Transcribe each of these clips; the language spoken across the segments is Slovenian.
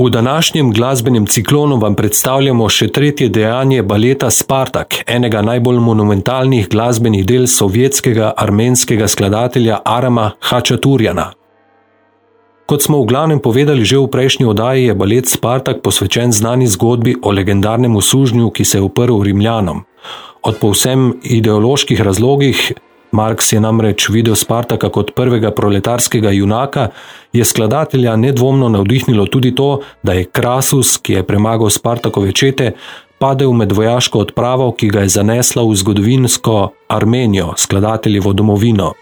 V današnjem glasbenem ciklonu vam predstavljamo še tretje dejanje baleta Spartak, enega najbolj monumentalnih glasbenih del sovjetskega armenskega skladatelja Arama Hačaturjana. Kot smo v glavnem povedali že v prejšnji oddaji, je balet Spartak posvečen znani zgodbi o legendarnem sužnju, ki se je uprl Rimljanom. Od povsem ideoloških razlogih Marks je namreč videl Spartaka kot prvega proletarskega junaka, je skladatelja nedvomno navdihnilo tudi to, da je Krasus, ki je premagal Spartakove čete, padel med vojaško odpravo, ki ga je zanesla v zgodovinsko Armenijo, skladateljevo domovino.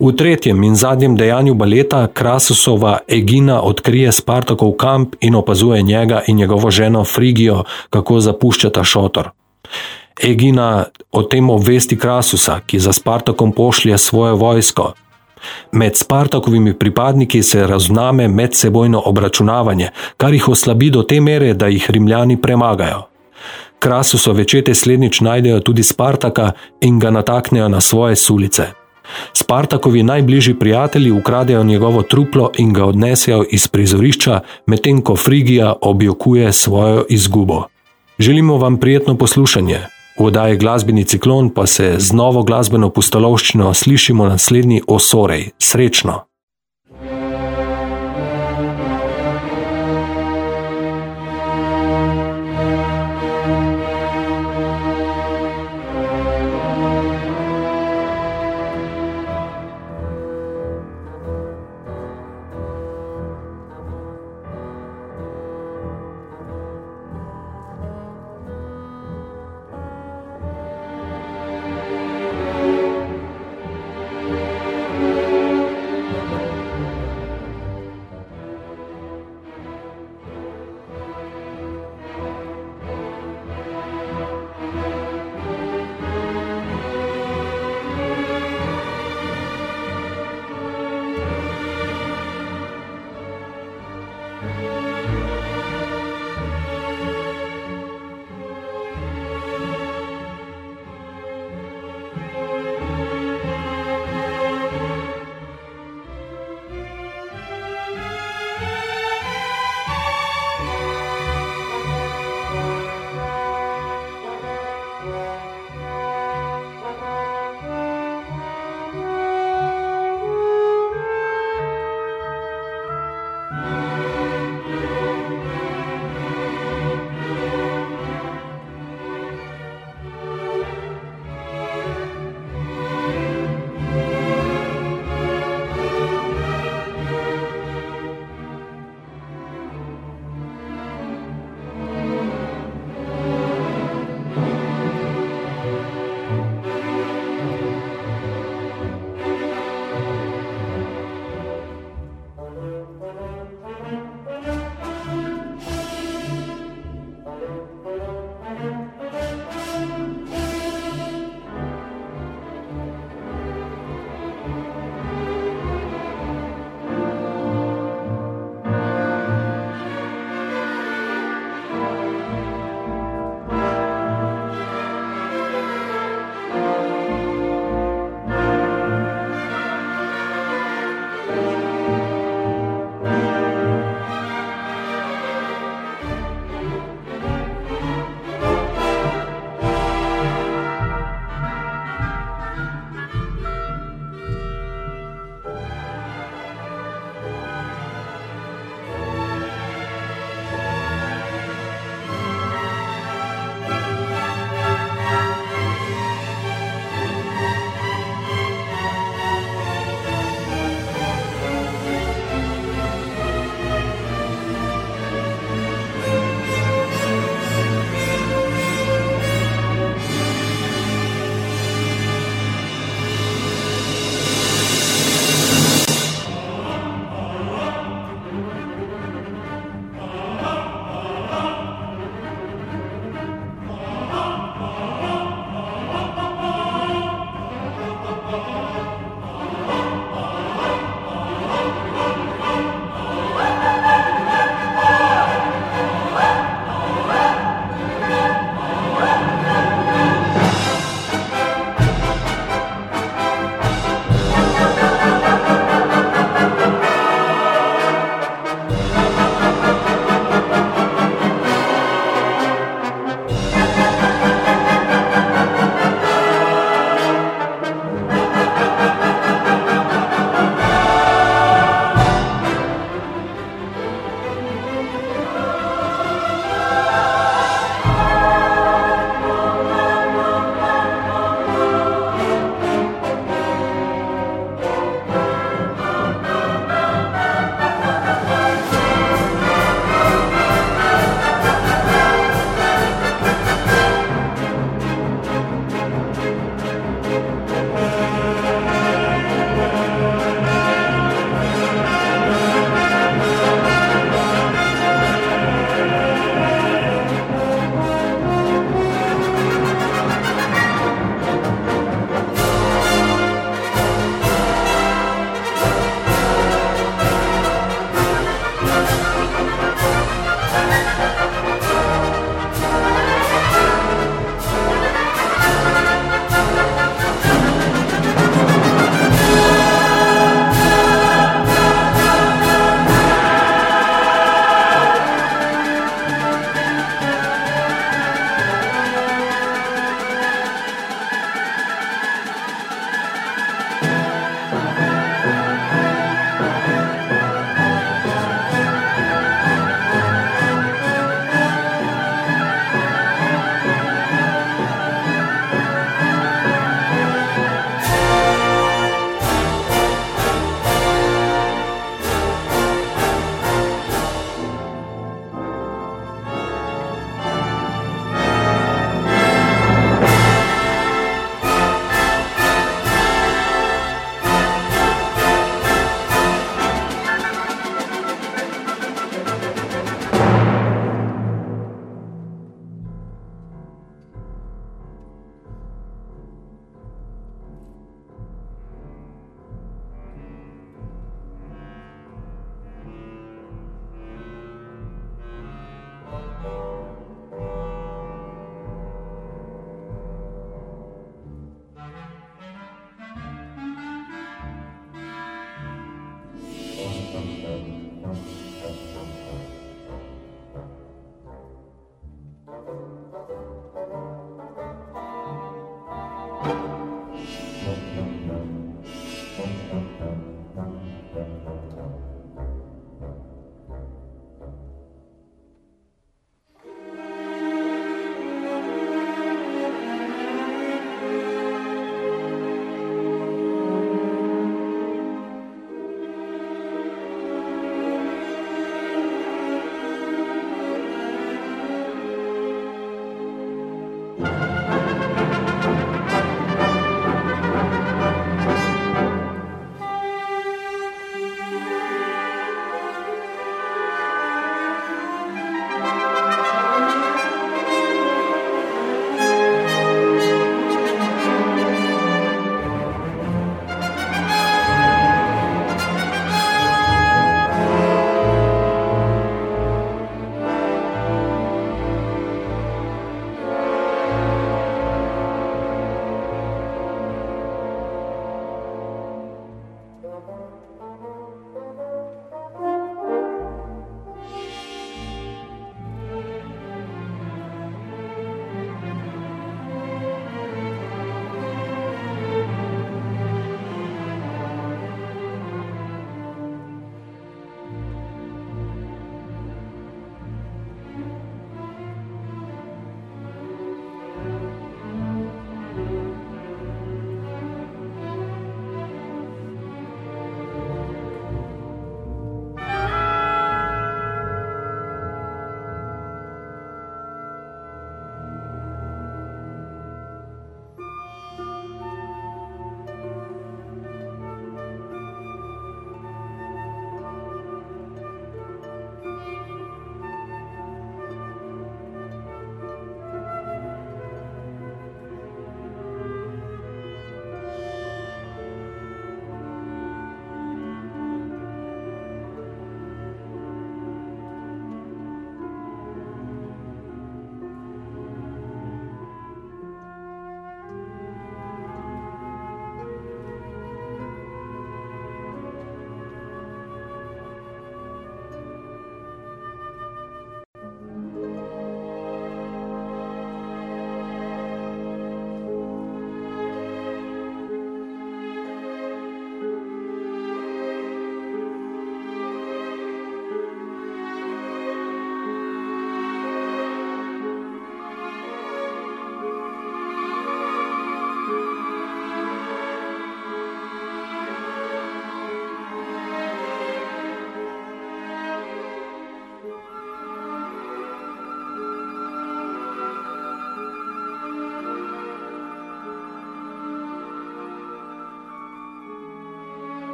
V tretjem in zadnjem dejanju baleta Krasusova Egina odkrije Spartakov kamp in opazuje njega in njegovo ženo Frigijo, kako zapuščata šotor. Egina o tem obvesti Krasusa, ki za Spartakom pošlje svojo vojsko. Med Spartakovimi pripadniki se razname medsebojno obračunavanje, kar jih oslabi do te mere, da jih rimljani premagajo. Krasusove čete slednjič najdejo tudi Spartaka in ga nataknejo na svoje sulice. Spartakovi najbližji prijatelji ukradejo njegovo truplo in ga odnesejo iz prizorišča, medtem ko Frigija objokuje svojo izgubo. Želimo vam prijetno poslušanje. V oddaji glasbeni ciklon pa se z novo glasbeno pustolovščino slišimo naslednji osorej. Srečno!